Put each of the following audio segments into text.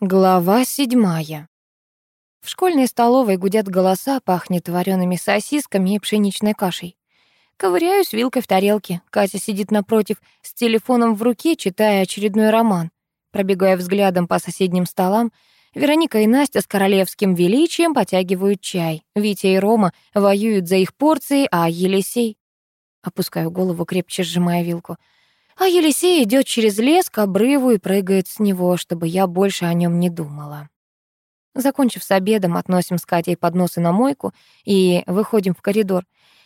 Глава седьмая. В школьной столовой гудят голоса, пахнет вареными сосисками и пшеничной кашей. Ковыряюсь вилкой в тарелке. Катя сидит напротив с телефоном в руке, читая очередной роман. Пробегая взглядом по соседним столам, Вероника и Настя с королевским величием потягивают чай. Витя и Рома воюют за их порции, а Елисей... Опускаю голову, крепче сжимая вилку — а Елисей идет через лес к обрыву и прыгает с него, чтобы я больше о нем не думала. Закончив с обедом, относим с Катей подносы на мойку и выходим в коридор.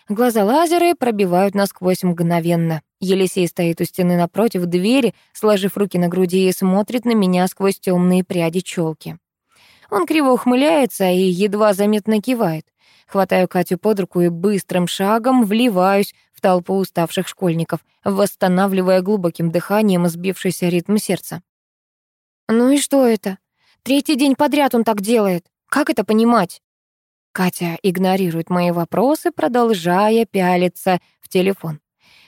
Глаза лазеры пробивают насквозь мгновенно. Елисей стоит у стены напротив двери, сложив руки на груди и смотрит на меня сквозь темные пряди челки. Он криво ухмыляется и едва заметно кивает. Хватаю Катю под руку и быстрым шагом вливаюсь толпу уставших школьников, восстанавливая глубоким дыханием сбившийся ритм сердца. «Ну и что это? Третий день подряд он так делает. Как это понимать?» Катя игнорирует мои вопросы, продолжая пялиться в телефон.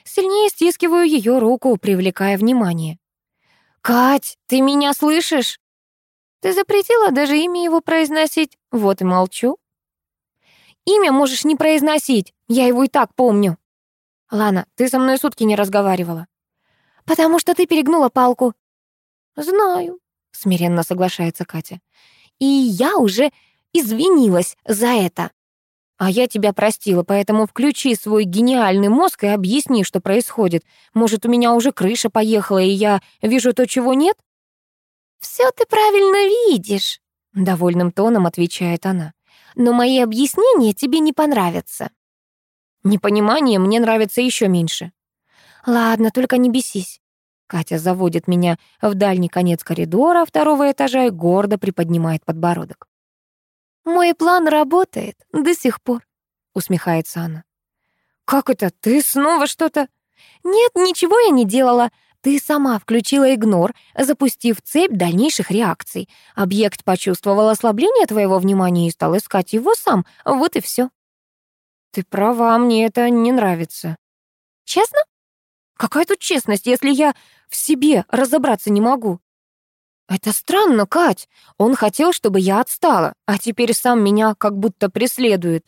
Сильнее стискиваю ее руку, привлекая внимание. «Кать, ты меня слышишь?» «Ты запретила даже имя его произносить, вот и молчу». Имя можешь не произносить, я его и так помню. Лана, ты со мной сутки не разговаривала. Потому что ты перегнула палку. Знаю, смиренно соглашается Катя. И я уже извинилась за это. А я тебя простила, поэтому включи свой гениальный мозг и объясни, что происходит. Может, у меня уже крыша поехала, и я вижу то, чего нет? Все ты правильно видишь, довольным тоном отвечает она но мои объяснения тебе не понравятся». «Непонимание мне нравится еще меньше». «Ладно, только не бесись». Катя заводит меня в дальний конец коридора второго этажа и гордо приподнимает подбородок. «Мой план работает до сих пор», — усмехается она. «Как это? Ты снова что-то...» «Нет, ничего я не делала. Ты сама включила игнор, запустив цепь дальнейших реакций. Объект почувствовал ослабление твоего внимания и стал искать его сам. Вот и все. Ты права, мне это не нравится. Честно? Какая тут честность, если я в себе разобраться не могу? Это странно, Кать. Он хотел, чтобы я отстала, а теперь сам меня как будто преследует.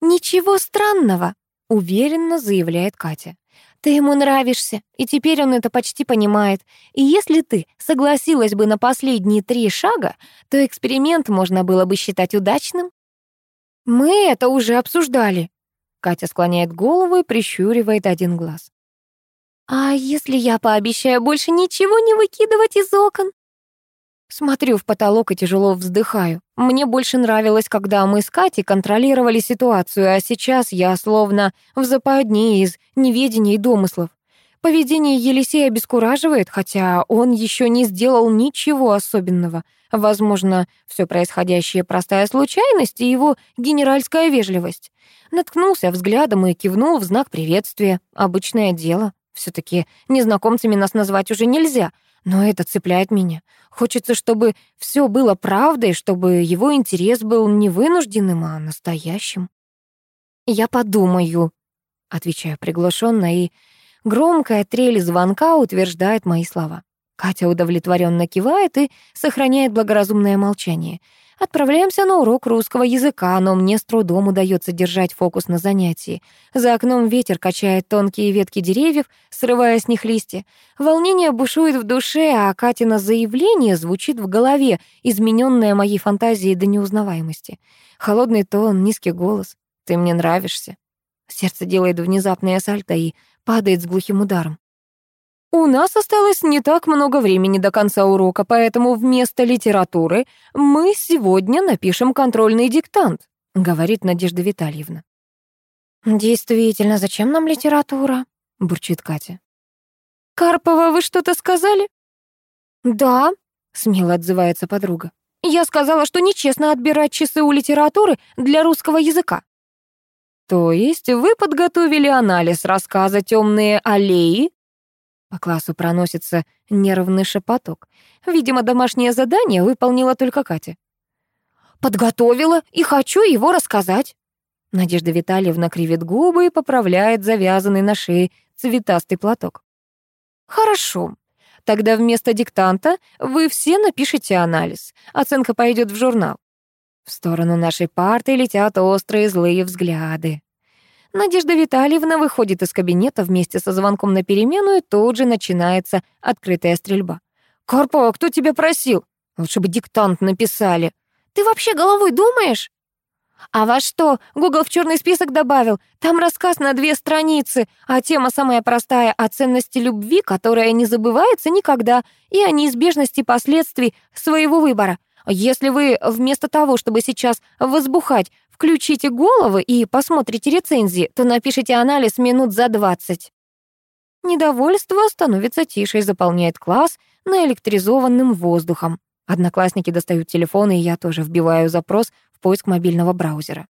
Ничего странного, уверенно заявляет Катя. Ты ему нравишься, и теперь он это почти понимает. И если ты согласилась бы на последние три шага, то эксперимент можно было бы считать удачным. Мы это уже обсуждали. Катя склоняет голову и прищуривает один глаз. А если я пообещаю больше ничего не выкидывать из окон? Смотрю в потолок и тяжело вздыхаю. Мне больше нравилось, когда мы с Катей контролировали ситуацию, а сейчас я словно в западне из неведения и домыслов. Поведение Елисея обескураживает, хотя он еще не сделал ничего особенного. Возможно, все происходящее простая случайность и его генеральская вежливость. Наткнулся взглядом и кивнул в знак приветствия. Обычное дело. все таки незнакомцами нас назвать уже нельзя — но это цепляет меня. Хочется, чтобы все было правдой, чтобы его интерес был не вынужденным, а настоящим. «Я подумаю», — отвечаю приглушенно, и громкая трель звонка утверждает мои слова. Катя удовлетворенно кивает и сохраняет благоразумное молчание — Отправляемся на урок русского языка, но мне с трудом удается держать фокус на занятии. За окном ветер качает тонкие ветки деревьев, срывая с них листья. Волнение бушует в душе, а Катина заявление звучит в голове, измененное моей фантазией до неузнаваемости. Холодный тон, низкий голос. «Ты мне нравишься». Сердце делает внезапное сальто и падает с глухим ударом. У нас осталось не так много времени до конца урока, поэтому вместо литературы мы сегодня напишем контрольный диктант, говорит Надежда Витальевна. Действительно, зачем нам литература? бурчит Катя. Карпова, вы что-то сказали? Да, смело отзывается подруга. Я сказала, что нечестно отбирать часы у литературы для русского языка. То есть вы подготовили анализ рассказа «Темные аллеи» По классу проносится нервный шепоток. Видимо, домашнее задание выполнила только Катя. «Подготовила и хочу его рассказать». Надежда Витальевна кривит губы и поправляет завязанный на шее цветастый платок. «Хорошо. Тогда вместо диктанта вы все напишите анализ. Оценка пойдет в журнал. В сторону нашей парты летят острые злые взгляды. Надежда Витальевна выходит из кабинета вместе со звонком на перемену, и тут же начинается открытая стрельба. «Карпова, кто тебя просил? Лучше бы диктант написали. Ты вообще головой думаешь?» «А во что? Гугл в черный список добавил. Там рассказ на две страницы, а тема самая простая — о ценности любви, которая не забывается никогда, и о неизбежности последствий своего выбора. Если вы вместо того, чтобы сейчас возбухать, включите головы и посмотрите рецензии, то напишите анализ минут за двадцать». Недовольство становится тише и заполняет класс наэлектризованным воздухом. Одноклассники достают телефоны, и я тоже вбиваю запрос в поиск мобильного браузера.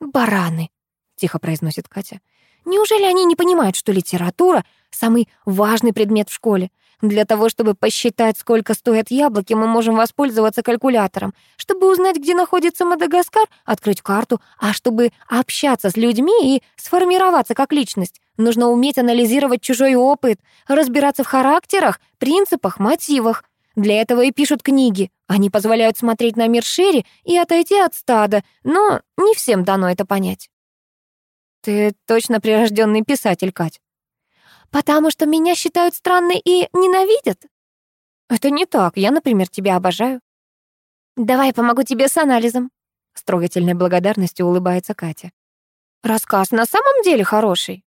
«Бараны», — тихо произносит Катя. «Неужели они не понимают, что литература — самый важный предмет в школе? Для того, чтобы посчитать, сколько стоят яблоки, мы можем воспользоваться калькулятором. Чтобы узнать, где находится Мадагаскар, открыть карту. А чтобы общаться с людьми и сформироваться как личность, нужно уметь анализировать чужой опыт, разбираться в характерах, принципах, мотивах. Для этого и пишут книги. Они позволяют смотреть на мир шире и отойти от стада, но не всем дано это понять. Ты точно прирожденный писатель, Кать. Потому что меня считают странной и ненавидят? Это не так. Я, например, тебя обожаю. Давай помогу тебе с анализом. С трогательной благодарностью улыбается Катя. Рассказ на самом деле хороший.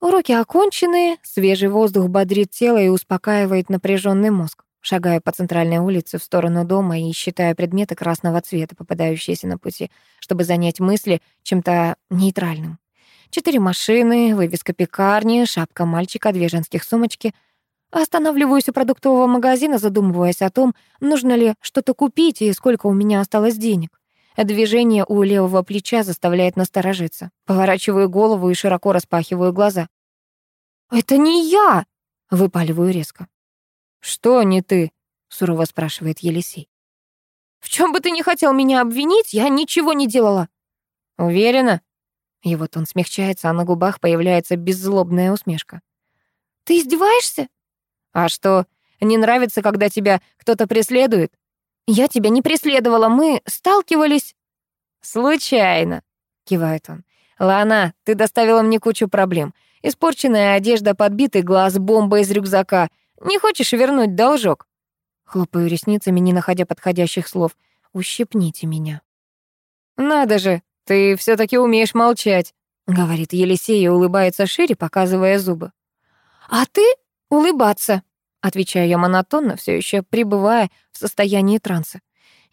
Уроки окончены, свежий воздух бодрит тело и успокаивает напряженный мозг. Шагаю по центральной улице в сторону дома и считаю предметы красного цвета, попадающиеся на пути, чтобы занять мысли чем-то нейтральным. Четыре машины, вывеска пекарни, шапка мальчика, две женских сумочки. Останавливаюсь у продуктового магазина, задумываясь о том, нужно ли что-то купить и сколько у меня осталось денег. Движение у левого плеча заставляет насторожиться. Поворачиваю голову и широко распахиваю глаза. «Это не я!» — выпаливаю резко. «Что не ты?» — сурово спрашивает Елисей. «В чем бы ты ни хотел меня обвинить, я ничего не делала». «Уверена?» И вот он смягчается, а на губах появляется беззлобная усмешка. «Ты издеваешься?» «А что, не нравится, когда тебя кто-то преследует?» «Я тебя не преследовала, мы сталкивались...» «Случайно», — кивает он. «Лана, ты доставила мне кучу проблем. Испорченная одежда, подбитый глаз, бомба из рюкзака. Не хочешь вернуть должок?» Хлопаю ресницами, не находя подходящих слов. «Ущипните меня». «Надо же, ты все таки умеешь молчать», — говорит Елисей и улыбается шире, показывая зубы. «А ты улыбаться», — отвечаю я монотонно, все еще пребывая в состоянии транса.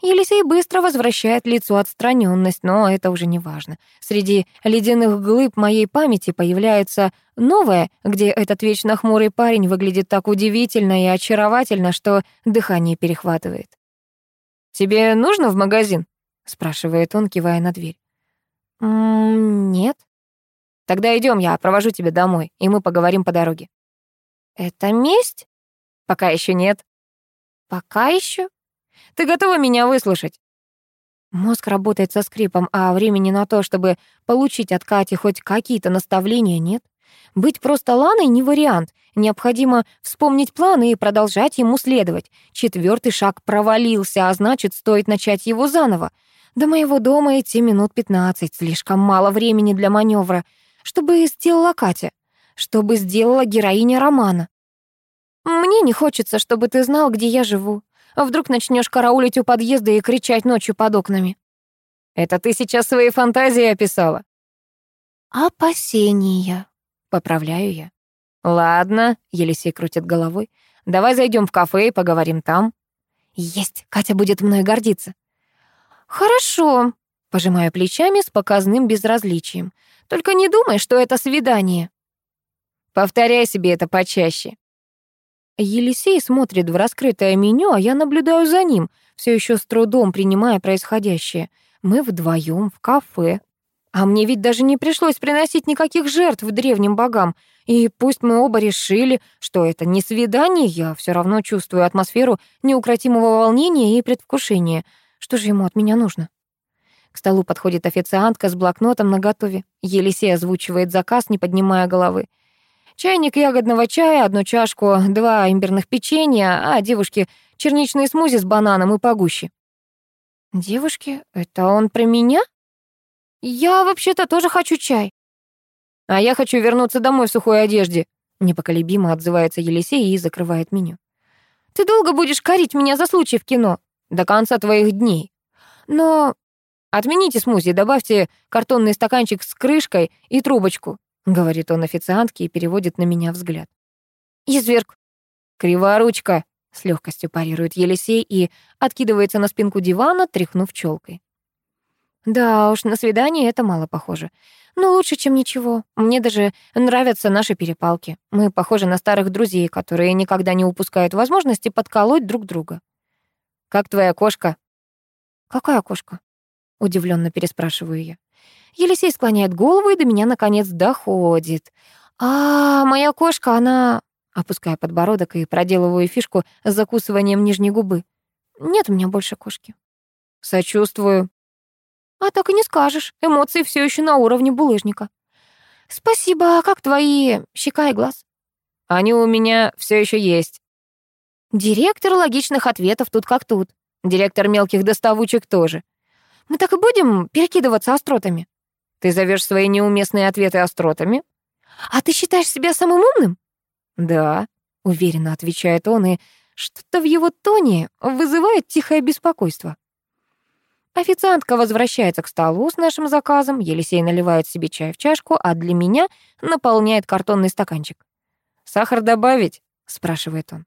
Елисей быстро возвращает лицу отстраненность, но это уже не важно. Среди ледяных глыб моей памяти появляется новое, где этот вечно хмурый парень выглядит так удивительно и очаровательно, что дыхание перехватывает. «Тебе нужно в магазин?» — спрашивает он, кивая на дверь. «М -м, «Нет». «Тогда идем, я провожу тебя домой, и мы поговорим по дороге». «Это месть?» «Пока еще нет». «Пока еще?» Ты готова меня выслушать?» Мозг работает со скрипом, а времени на то, чтобы получить от Кати хоть какие-то наставления, нет. Быть просто Ланой не вариант. Необходимо вспомнить планы и продолжать ему следовать. Четвертый шаг провалился, а значит, стоит начать его заново. До моего дома идти минут пятнадцать, слишком мало времени для маневра. Что бы сделала Катя? Что бы сделала героиня романа? Мне не хочется, чтобы ты знал, где я живу. Вдруг начнешь караулить у подъезда и кричать ночью под окнами? Это ты сейчас свои фантазии описала. Опасения, поправляю я. Ладно, Елисей крутит головой. Давай зайдем в кафе и поговорим там. Есть, Катя будет мной гордиться. Хорошо, пожимаю плечами с показным безразличием. Только не думай, что это свидание. Повторяй себе это почаще. Елисей смотрит в раскрытое меню, а я наблюдаю за ним, все еще с трудом принимая происходящее. Мы вдвоем в кафе. А мне ведь даже не пришлось приносить никаких жертв древним богам. И пусть мы оба решили, что это не свидание, я все равно чувствую атмосферу неукротимого волнения и предвкушения. Что же ему от меня нужно? К столу подходит официантка с блокнотом наготове. Елисей озвучивает заказ, не поднимая головы. Чайник ягодного чая, одну чашку, два имбирных печенья, а девушке черничные смузи с бананом и погуще. Девушки, это он про меня? Я вообще-то тоже хочу чай. А я хочу вернуться домой в сухой одежде. Непоколебимо отзывается Елисей и закрывает меню. Ты долго будешь корить меня за случай в кино? До конца твоих дней. Но отмените смузи, добавьте картонный стаканчик с крышкой и трубочку, говорит он официантке и переводит на меня взгляд. Изверг. Криворучка, с легкостью парирует Елисей и откидывается на спинку дивана, тряхнув челкой. Да уж, на свидание это мало похоже. Но лучше, чем ничего. Мне даже нравятся наши перепалки. Мы похожи на старых друзей, которые никогда не упускают возможности подколоть друг друга. «Как твоя кошка?» «Какая кошка?» — удивленно переспрашиваю я. Елисей склоняет голову, и до меня наконец доходит. «А, моя кошка, она...» Опускаю подбородок и проделываю фишку с закусыванием нижней губы. «Нет у меня больше кошки». «Сочувствую», а так и не скажешь. Эмоции все еще на уровне булыжника. Спасибо, а как твои щека и глаз? Они у меня все еще есть. Директор логичных ответов тут как тут. Директор мелких доставучек тоже. Мы так и будем перекидываться остротами? Ты зовешь свои неуместные ответы остротами? А ты считаешь себя самым умным? Да, уверенно отвечает он, и что-то в его тоне вызывает тихое беспокойство. Официантка возвращается к столу с нашим заказом, Елисей наливает себе чай в чашку, а для меня наполняет картонный стаканчик. «Сахар добавить?» — спрашивает он.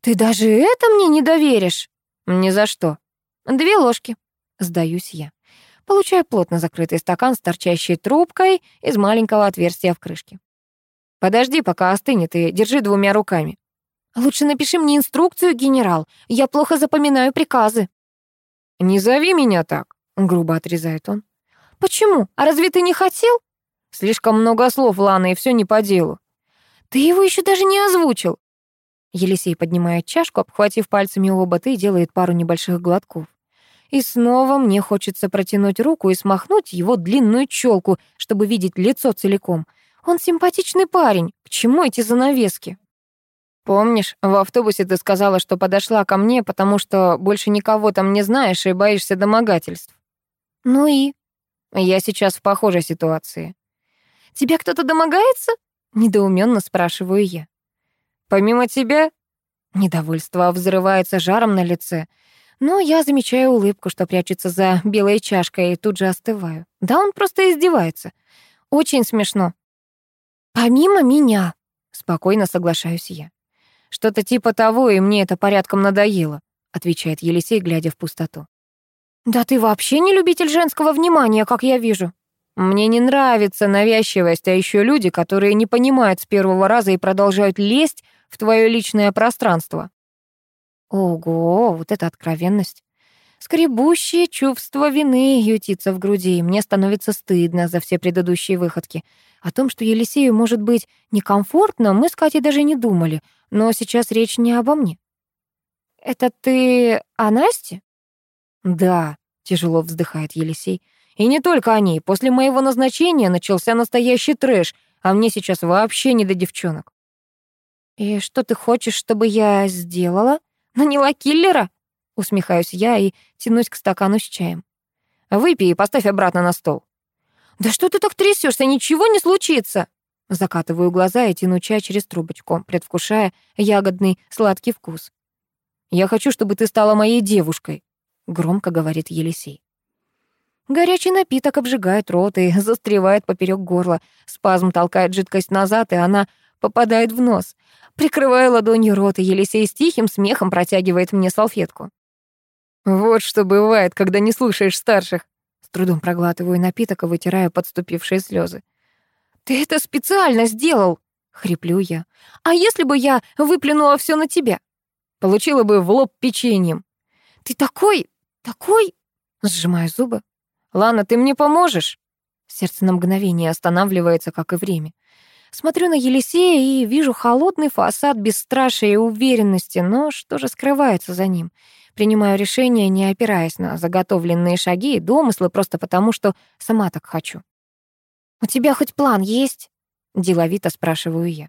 «Ты даже это мне не доверишь?» «Ни за что». «Две ложки». Сдаюсь я. Получаю плотно закрытый стакан с торчащей трубкой из маленького отверстия в крышке. «Подожди, пока остынет, и держи двумя руками». «Лучше напиши мне инструкцию, генерал. Я плохо запоминаю приказы». «Не зови меня так», — грубо отрезает он. «Почему? А разве ты не хотел?» «Слишком много слов, Лана, и все не по делу». «Ты его еще даже не озвучил». Елисей поднимает чашку, обхватив пальцами оба, и делает пару небольших глотков. И снова мне хочется протянуть руку и смахнуть его длинную челку, чтобы видеть лицо целиком. Он симпатичный парень. К чему эти занавески? Помнишь, в автобусе ты сказала, что подошла ко мне, потому что больше никого там не знаешь и боишься домогательств? Ну и? Я сейчас в похожей ситуации. Тебя кто-то домогается? Недоуменно спрашиваю я. Помимо тебя? Недовольство взрывается жаром на лице. Но я замечаю улыбку, что прячется за белой чашкой, и тут же остываю. Да он просто издевается. Очень смешно. Помимо меня, спокойно соглашаюсь я. Что-то типа того, и мне это порядком надоело, отвечает Елисей, глядя в пустоту. Да ты вообще не любитель женского внимания, как я вижу. Мне не нравится навязчивость, а еще люди, которые не понимают с первого раза и продолжают лезть в твое личное пространство. Ого, вот это откровенность. Скребущее чувство вины ютится в груди, и мне становится стыдно за все предыдущие выходки. О том, что Елисею может быть некомфортно, мы с Катей даже не думали, но сейчас речь не обо мне. «Это ты о Насте?» «Да», — тяжело вздыхает Елисей. «И не только о ней. После моего назначения начался настоящий трэш, а мне сейчас вообще не до девчонок». «И что ты хочешь, чтобы я сделала? Наняла киллера?» Усмехаюсь я и тянусь к стакану с чаем. «Выпей и поставь обратно на стол». «Да что ты так трясешься? Ничего не случится!» Закатываю глаза и тяну чай через трубочку, предвкушая ягодный сладкий вкус. «Я хочу, чтобы ты стала моей девушкой», — громко говорит Елисей. Горячий напиток обжигает рот и застревает поперек горла. Спазм толкает жидкость назад, и она попадает в нос. Прикрываю ладонью рот, и Елисей с тихим смехом протягивает мне салфетку. Вот что бывает, когда не слушаешь старших. Трудом проглатываю напиток и вытираю подступившие слезы. Ты это специально сделал, хриплю я. А если бы я выплюнула все на тебя? Получила бы в лоб печеньем. Ты такой, такой, сжимаю зубы. Лана, ты мне поможешь? Сердце на мгновение останавливается, как и время. Смотрю на Елисея и вижу холодный фасад бесстрашия и уверенности, но что же скрывается за ним? Принимаю решение, не опираясь на заготовленные шаги и домыслы, просто потому что сама так хочу. «У тебя хоть план есть?» — деловито спрашиваю я.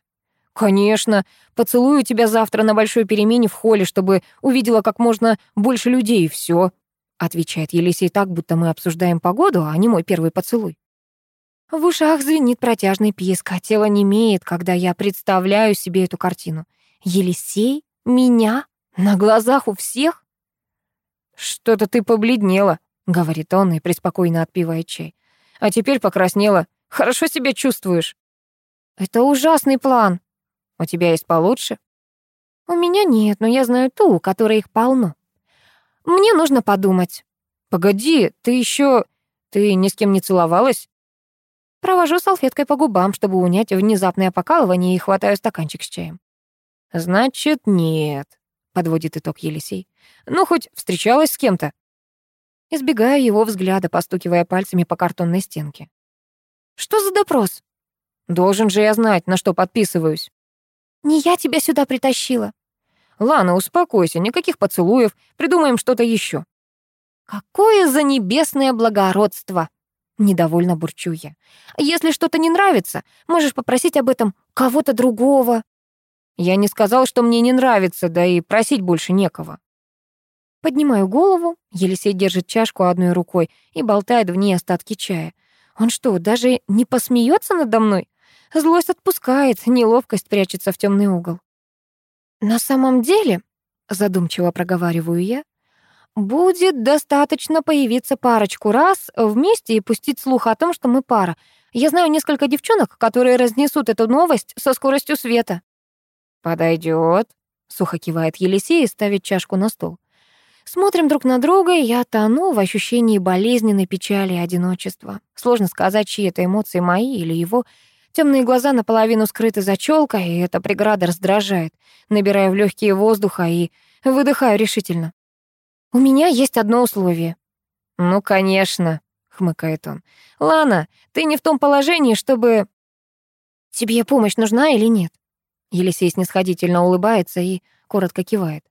«Конечно. Поцелую тебя завтра на большой перемене в холле, чтобы увидела как можно больше людей, и все», — отвечает Елисей так, будто мы обсуждаем погоду, а не мой первый поцелуй. В ушах звенит протяжный писк, а тело немеет, когда я представляю себе эту картину. Елисей? Меня? На глазах у всех? «Что-то ты побледнела», — говорит он и преспокойно отпивает чай. «А теперь покраснела. Хорошо себя чувствуешь?» «Это ужасный план», у тебя есть получше? У меня нет, но я знаю ту, у которой их полно. Мне нужно подумать. Погоди, ты еще... Ты ни с кем не целовалась? Провожу салфеткой по губам, чтобы унять внезапное покалывание и хватаю стаканчик с чаем. Значит, нет, подводит итог Елисей. Ну, хоть встречалась с кем-то. Избегаю его взгляда, постукивая пальцами по картонной стенке. Что за допрос? Должен же я знать, на что подписываюсь. «Не я тебя сюда притащила». «Лана, успокойся, никаких поцелуев, придумаем что-то еще». «Какое за небесное благородство!» Недовольно бурчу я. «Если что-то не нравится, можешь попросить об этом кого-то другого». Я не сказал, что мне не нравится, да и просить больше некого. Поднимаю голову, Елисей держит чашку одной рукой и болтает в ней остатки чая. Он что, даже не посмеется надо мной? Злость отпускает, неловкость прячется в темный угол. «На самом деле», — задумчиво проговариваю я, «будет достаточно появиться парочку раз вместе и пустить слух о том, что мы пара. Я знаю несколько девчонок, которые разнесут эту новость со скоростью света». «Подойдёт», — сухо кивает Елисей и ставит чашку на стол. Смотрим друг на друга, и я тону в ощущении болезненной печали и одиночества. Сложно сказать, чьи это эмоции мои или его. Темные глаза наполовину скрыты за челкой, и эта преграда раздражает. Набираю в легкие воздуха и выдыхаю решительно. «У меня есть одно условие». «Ну, конечно», — хмыкает он. «Лана, ты не в том положении, чтобы...» «Тебе помощь нужна или нет?» Елисей снисходительно улыбается и коротко кивает.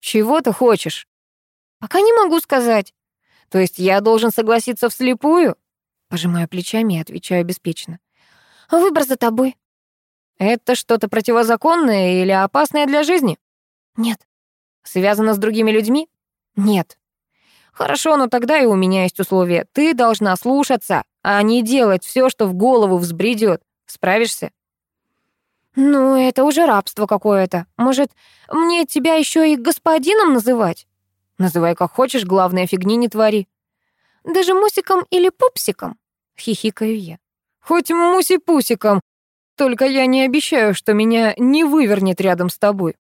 «Чего ты хочешь?» «Пока не могу сказать». «То есть я должен согласиться вслепую?» Пожимаю плечами и отвечаю беспечно. Выбор за тобой». «Это что-то противозаконное или опасное для жизни?» «Нет». «Связано с другими людьми?» «Нет». «Хорошо, но тогда и у меня есть условие. Ты должна слушаться, а не делать все, что в голову взбредет. Справишься?» «Ну, это уже рабство какое-то. Может, мне тебя еще и господином называть?» «Называй как хочешь, главное, фигни не твори». «Даже мусиком или пупсиком?» — хихикаю я. Хоть муси-пусиком, только я не обещаю, что меня не вывернет рядом с тобой.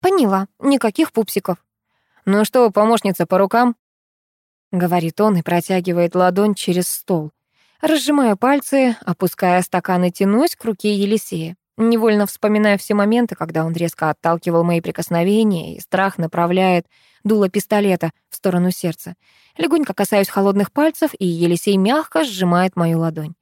Поняла, никаких пупсиков. Ну что, помощница по рукам? Говорит он и протягивает ладонь через стол. Разжимаю пальцы, опуская стакан и тянусь к руке Елисея. Невольно вспоминаю все моменты, когда он резко отталкивал мои прикосновения, и страх направляет дуло пистолета в сторону сердца. Легонько касаюсь холодных пальцев, и Елисей мягко сжимает мою ладонь.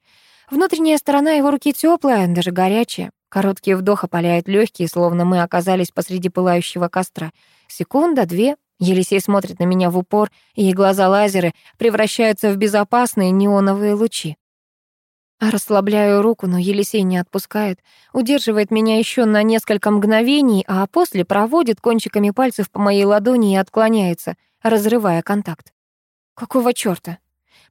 Внутренняя сторона его руки теплая, даже горячая. Короткий вдох опаляет легкие, словно мы оказались посреди пылающего костра. Секунда, две. Елисей смотрит на меня в упор, и глаза-лазеры превращаются в безопасные неоновые лучи. Расслабляю руку, но Елисей не отпускает, удерживает меня еще на несколько мгновений, а после проводит кончиками пальцев по моей ладони и отклоняется, разрывая контакт. Какого чёрта?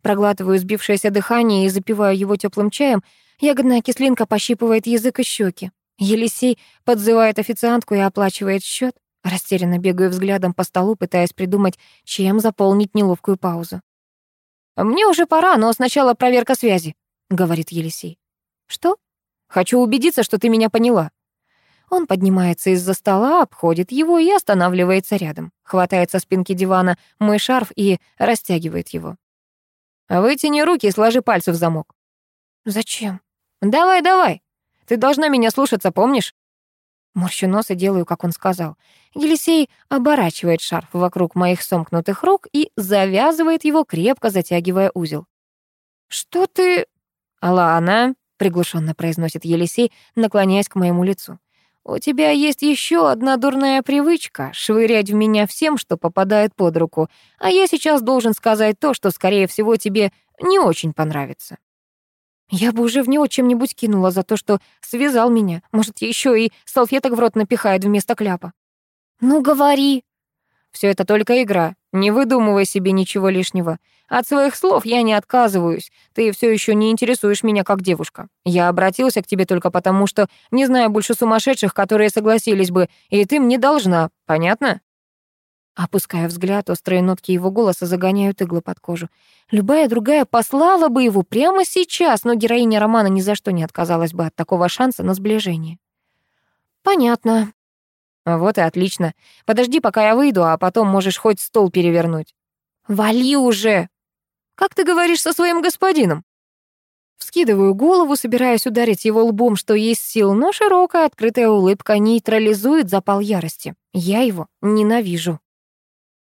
Проглатываю сбившееся дыхание и запиваю его теплым чаем. Ягодная кислинка пощипывает язык и щеки. Елисей подзывает официантку и оплачивает счет. Растерянно бегаю взглядом по столу, пытаясь придумать, чем заполнить неловкую паузу. «Мне уже пора, но сначала проверка связи», — говорит Елисей. «Что?» «Хочу убедиться, что ты меня поняла». Он поднимается из-за стола, обходит его и останавливается рядом. Хватает со спинки дивана мой шарф и растягивает его. Вытяни руки и сложи пальцы в замок. Зачем? Давай, давай. Ты должна меня слушаться, помнишь? Морщу нос и делаю, как он сказал. Елисей оборачивает шарф вокруг моих сомкнутых рук и завязывает его, крепко затягивая узел. «Что ты...» «Алана», — приглушенно произносит Елисей, наклоняясь к моему лицу. «У тебя есть еще одна дурная привычка — швырять в меня всем, что попадает под руку, а я сейчас должен сказать то, что, скорее всего, тебе не очень понравится». Я бы уже в него чем-нибудь кинула за то, что связал меня. Может, еще и салфеток в рот напихает вместо кляпа. Ну, говори. Все это только игра. Не выдумывай себе ничего лишнего. От своих слов я не отказываюсь. Ты все еще не интересуешь меня как девушка. Я обратился к тебе только потому, что не знаю больше сумасшедших, которые согласились бы, и ты мне должна. Понятно? Опуская взгляд, острые нотки его голоса загоняют иглы под кожу. Любая другая послала бы его прямо сейчас, но героиня романа ни за что не отказалась бы от такого шанса на сближение. «Понятно». «Вот и отлично. Подожди, пока я выйду, а потом можешь хоть стол перевернуть». «Вали уже!» «Как ты говоришь со своим господином?» Вскидываю голову, собираясь ударить его лбом, что есть сил, но широкая открытая улыбка нейтрализует запал ярости. Я его ненавижу.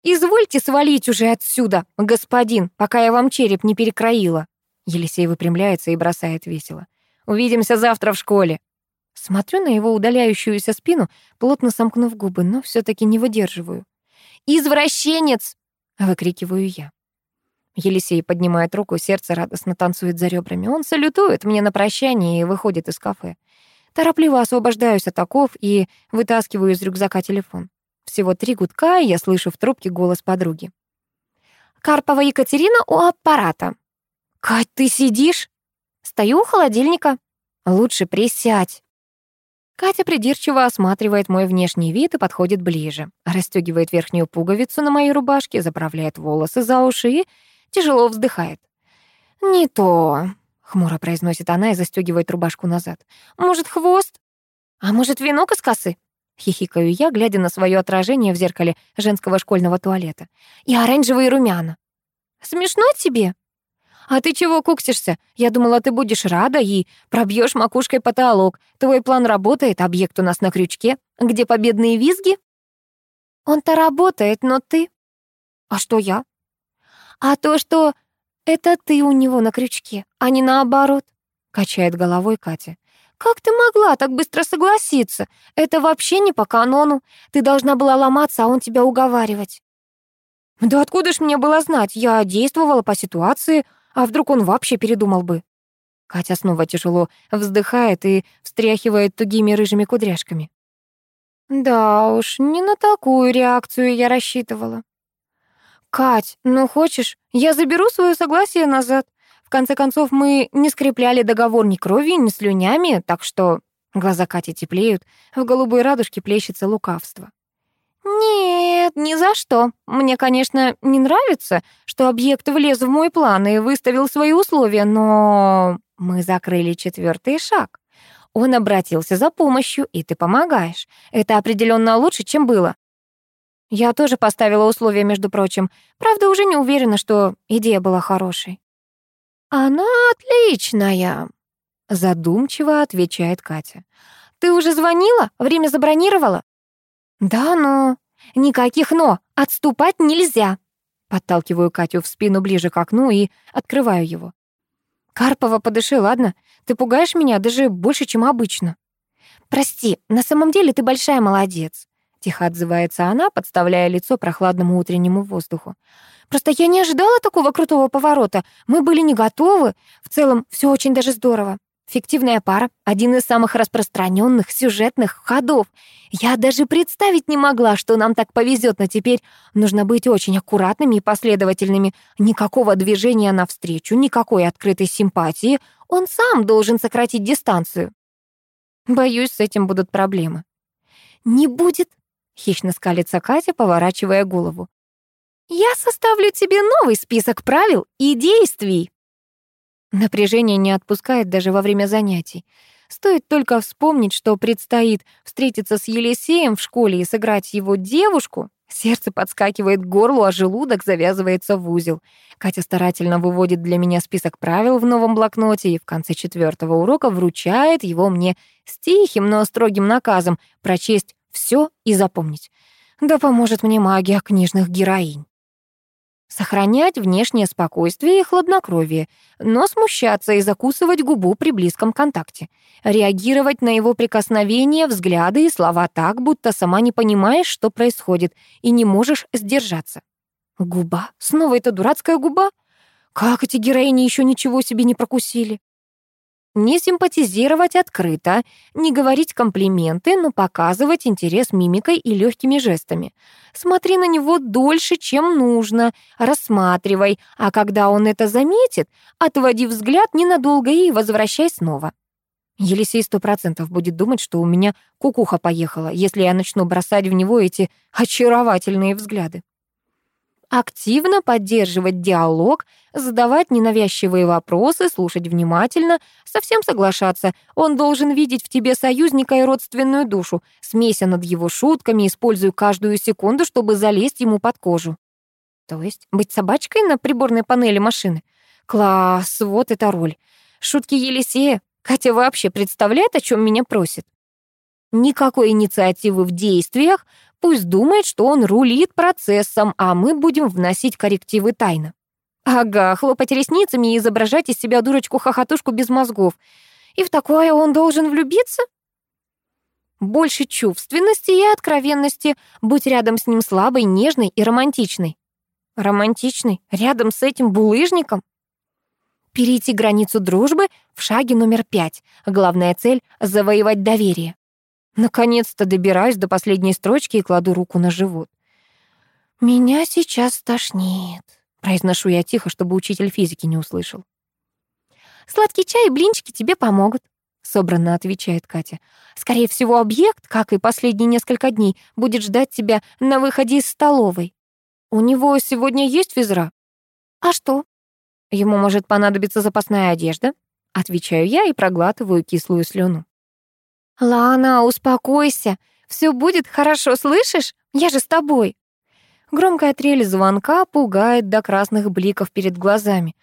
«Извольте свалить уже отсюда, господин, пока я вам череп не перекроила». Елисей выпрямляется и бросает весело. «Увидимся завтра в школе». Смотрю на его удаляющуюся спину, плотно сомкнув губы, но все таки не выдерживаю. «Извращенец!» — выкрикиваю я. Елисей поднимает руку, сердце радостно танцует за ребрами. Он салютует мне на прощание и выходит из кафе. Торопливо освобождаюсь от оков и вытаскиваю из рюкзака телефон. Всего три гудка, и я слышу в трубке голос подруги. «Карпова Екатерина у аппарата». «Кать, ты сидишь?» «Стою у холодильника». «Лучше присядь». Катя придирчиво осматривает мой внешний вид и подходит ближе. Расстегивает верхнюю пуговицу на моей рубашке, заправляет волосы за уши и тяжело вздыхает. «Не то», — хмуро произносит она и застегивает рубашку назад. «Может, хвост? А может, венок из косы?» Хихикаю я, глядя на свое отражение в зеркале женского школьного туалета. И оранжевые румяна. Смешно тебе? А ты чего куксишься? Я думала, ты будешь рада и пробьешь макушкой потолок. Твой план работает, объект у нас на крючке. Где победные визги? Он-то работает, но ты... А что я? А то, что это ты у него на крючке, а не наоборот, качает головой Катя. «Как ты могла так быстро согласиться? Это вообще не по канону. Ты должна была ломаться, а он тебя уговаривать». «Да откуда ж мне было знать? Я действовала по ситуации, а вдруг он вообще передумал бы?» Катя снова тяжело вздыхает и встряхивает тугими рыжими кудряшками. «Да уж, не на такую реакцию я рассчитывала». «Кать, ну хочешь, я заберу свое согласие назад конце концов, мы не скрепляли договор ни кровью, ни слюнями, так что глаза Кати теплеют, в голубой радужке плещется лукавство. «Нет, ни за что. Мне, конечно, не нравится, что объект влез в мой план и выставил свои условия, но мы закрыли четвертый шаг. Он обратился за помощью, и ты помогаешь. Это определенно лучше, чем было. Я тоже поставила условия, между прочим. Правда, уже не уверена, что идея была хорошей. «Она отличная», — задумчиво отвечает Катя. «Ты уже звонила? Время забронировала?» «Да, но...» «Никаких «но». Отступать нельзя». Подталкиваю Катю в спину ближе к окну и открываю его. «Карпова, подыши, ладно? Ты пугаешь меня даже больше, чем обычно». «Прости, на самом деле ты большая молодец», — тихо отзывается она, подставляя лицо прохладному утреннему воздуху. Просто я не ожидала такого крутого поворота. Мы были не готовы. В целом, все очень даже здорово. Фиктивная пара — один из самых распространенных сюжетных ходов. Я даже представить не могла, что нам так повезет, но теперь нужно быть очень аккуратными и последовательными. Никакого движения навстречу, никакой открытой симпатии. Он сам должен сократить дистанцию. Боюсь, с этим будут проблемы. «Не будет», — хищно скалится Катя, поворачивая голову. Я составлю тебе новый список правил и действий. Напряжение не отпускает даже во время занятий. Стоит только вспомнить, что предстоит встретиться с Елисеем в школе и сыграть его девушку, сердце подскакивает к горлу, а желудок завязывается в узел. Катя старательно выводит для меня список правил в новом блокноте и в конце четвертого урока вручает его мне с тихим, но строгим наказом прочесть все и запомнить. Да поможет мне магия книжных героинь. Сохранять внешнее спокойствие и хладнокровие, но смущаться и закусывать губу при близком контакте. Реагировать на его прикосновения, взгляды и слова так, будто сама не понимаешь, что происходит, и не можешь сдержаться. Губа? Снова эта дурацкая губа? Как эти героини еще ничего себе не прокусили? Не симпатизировать открыто, не говорить комплименты, но показывать интерес мимикой и легкими жестами. Смотри на него дольше, чем нужно, рассматривай, а когда он это заметит, отводи взгляд ненадолго и возвращай снова. Елисей сто процентов будет думать, что у меня кукуха поехала, если я начну бросать в него эти очаровательные взгляды активно поддерживать диалог, задавать ненавязчивые вопросы, слушать внимательно, совсем соглашаться. Он должен видеть в тебе союзника и родственную душу, смейся над его шутками, используя каждую секунду, чтобы залезть ему под кожу. То есть быть собачкой на приборной панели машины? Класс, вот эта роль. Шутки Елисея. Катя вообще представляет, о чем меня просит? Никакой инициативы в действиях, Пусть думает, что он рулит процессом, а мы будем вносить коррективы тайно. Ага, хлопать ресницами и изображать из себя дурочку-хохотушку без мозгов. И в такое он должен влюбиться? Больше чувственности и откровенности. Будь рядом с ним слабой, нежной и романтичной. Романтичной? Рядом с этим булыжником? Перейти границу дружбы в шаге номер пять. Главная цель — завоевать доверие. Наконец-то добираюсь до последней строчки и кладу руку на живот. «Меня сейчас тошнит», — произношу я тихо, чтобы учитель физики не услышал. «Сладкий чай и блинчики тебе помогут», — собранно отвечает Катя. «Скорее всего, объект, как и последние несколько дней, будет ждать тебя на выходе из столовой. У него сегодня есть физра?» «А что?» «Ему может понадобиться запасная одежда», — отвечаю я и проглатываю кислую слюну. «Лана, успокойся. Все будет хорошо, слышишь? Я же с тобой». Громкая трель звонка пугает до красных бликов перед глазами.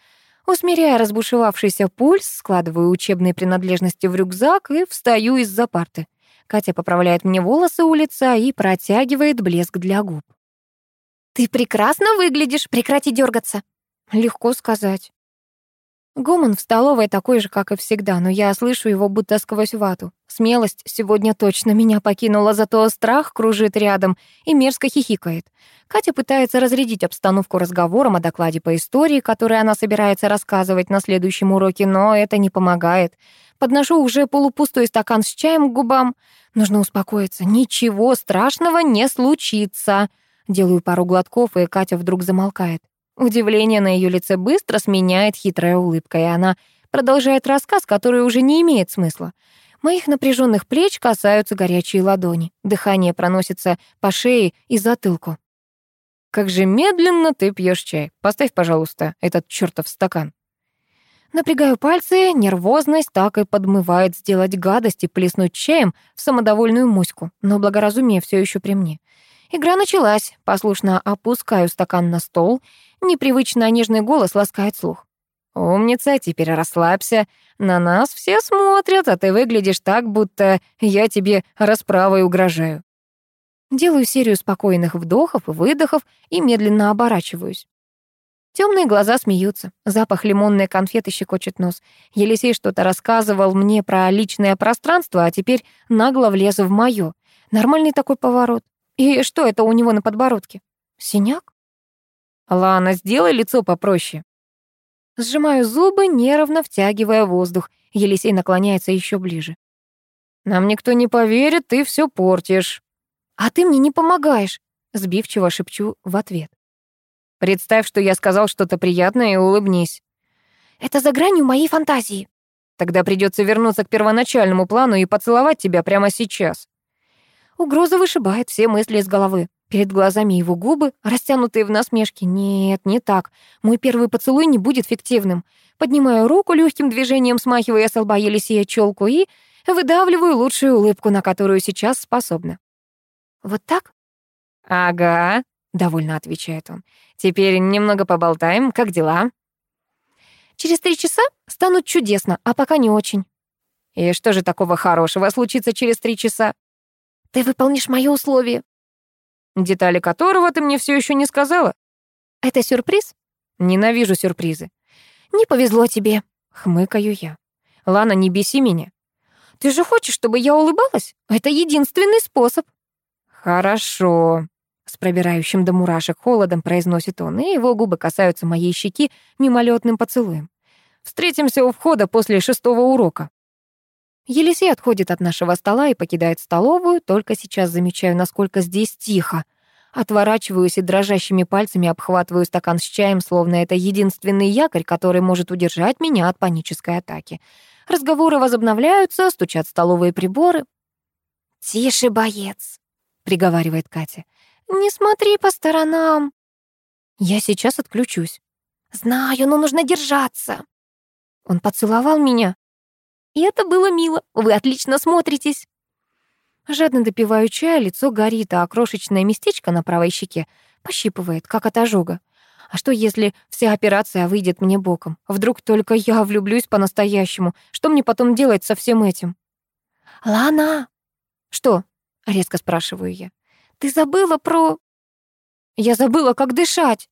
Усмиряя разбушевавшийся пульс, складываю учебные принадлежности в рюкзак и встаю из-за парты. Катя поправляет мне волосы у лица и протягивает блеск для губ. «Ты прекрасно выглядишь, прекрати дергаться. Легко сказать. Гомон в столовой такой же, как и всегда, но я слышу его будто сквозь вату. Смелость сегодня точно меня покинула, зато страх кружит рядом и мерзко хихикает. Катя пытается разрядить обстановку разговором о докладе по истории, который она собирается рассказывать на следующем уроке, но это не помогает. Подношу уже полупустой стакан с чаем к губам. Нужно успокоиться. Ничего страшного не случится. Делаю пару глотков, и Катя вдруг замолкает. Удивление на ее лице быстро сменяет хитрая улыбка, и она продолжает рассказ, который уже не имеет смысла. Моих напряженных плеч касаются горячие ладони. Дыхание проносится по шее и затылку. «Как же медленно ты пьешь чай. Поставь, пожалуйста, этот чертов стакан». Напрягаю пальцы, нервозность так и подмывает сделать гадость и плеснуть чаем в самодовольную муську, но благоразумие все еще при мне. Игра началась. Послушно опускаю стакан на стол. Непривычно нежный голос ласкает слух. «Умница, теперь расслабься. На нас все смотрят, а ты выглядишь так, будто я тебе расправой угрожаю». Делаю серию спокойных вдохов и выдохов и медленно оборачиваюсь. Темные глаза смеются, запах лимонной конфеты щекочет нос. Елисей что-то рассказывал мне про личное пространство, а теперь нагло влез в моё. Нормальный такой поворот. И что это у него на подбородке? Синяк? Лана, сделай лицо попроще. Сжимаю зубы, нервно втягивая воздух. Елисей наклоняется еще ближе. Нам никто не поверит, ты все портишь. А ты мне не помогаешь, сбивчиво шепчу в ответ. Представь, что я сказал что-то приятное и улыбнись. Это за гранью моей фантазии. Тогда придется вернуться к первоначальному плану и поцеловать тебя прямо сейчас. Угроза вышибает все мысли из головы. Перед глазами его губы, растянутые в насмешке. Нет, не так. Мой первый поцелуй не будет фиктивным. Поднимаю руку легким движением, смахивая с лба Елисея челку и выдавливаю лучшую улыбку, на которую сейчас способна. «Вот так?» «Ага», — довольно отвечает он. «Теперь немного поболтаем. Как дела?» «Через три часа станут чудесно, а пока не очень». «И что же такого хорошего случится через три часа?» Ты выполнишь моё условие. Детали которого ты мне все еще не сказала. Это сюрприз? Ненавижу сюрпризы. Не повезло тебе, хмыкаю я. Лана, не беси меня. Ты же хочешь, чтобы я улыбалась? Это единственный способ. Хорошо, с пробирающим до мурашек холодом произносит он, и его губы касаются моей щеки мимолетным поцелуем. Встретимся у входа после шестого урока». Елисей отходит от нашего стола и покидает столовую, только сейчас замечаю, насколько здесь тихо. Отворачиваюсь и дрожащими пальцами обхватываю стакан с чаем, словно это единственный якорь, который может удержать меня от панической атаки. Разговоры возобновляются, стучат столовые приборы. «Тише, боец», — приговаривает Катя. «Не смотри по сторонам». Я сейчас отключусь. «Знаю, но нужно держаться». Он поцеловал меня. И это было мило. Вы отлично смотритесь. Жадно допиваю чай, лицо горит, а крошечное местечко на правой щеке пощипывает, как от ожога. А что, если вся операция выйдет мне боком? Вдруг только я влюблюсь по-настоящему? Что мне потом делать со всем этим? «Лана!» «Что?» — резко спрашиваю я. «Ты забыла про...» «Я забыла, как дышать!»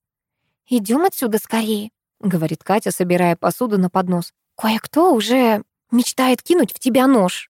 Идем отсюда скорее», — говорит Катя, собирая посуду на поднос. «Кое-кто уже мечтает кинуть в тебя нож».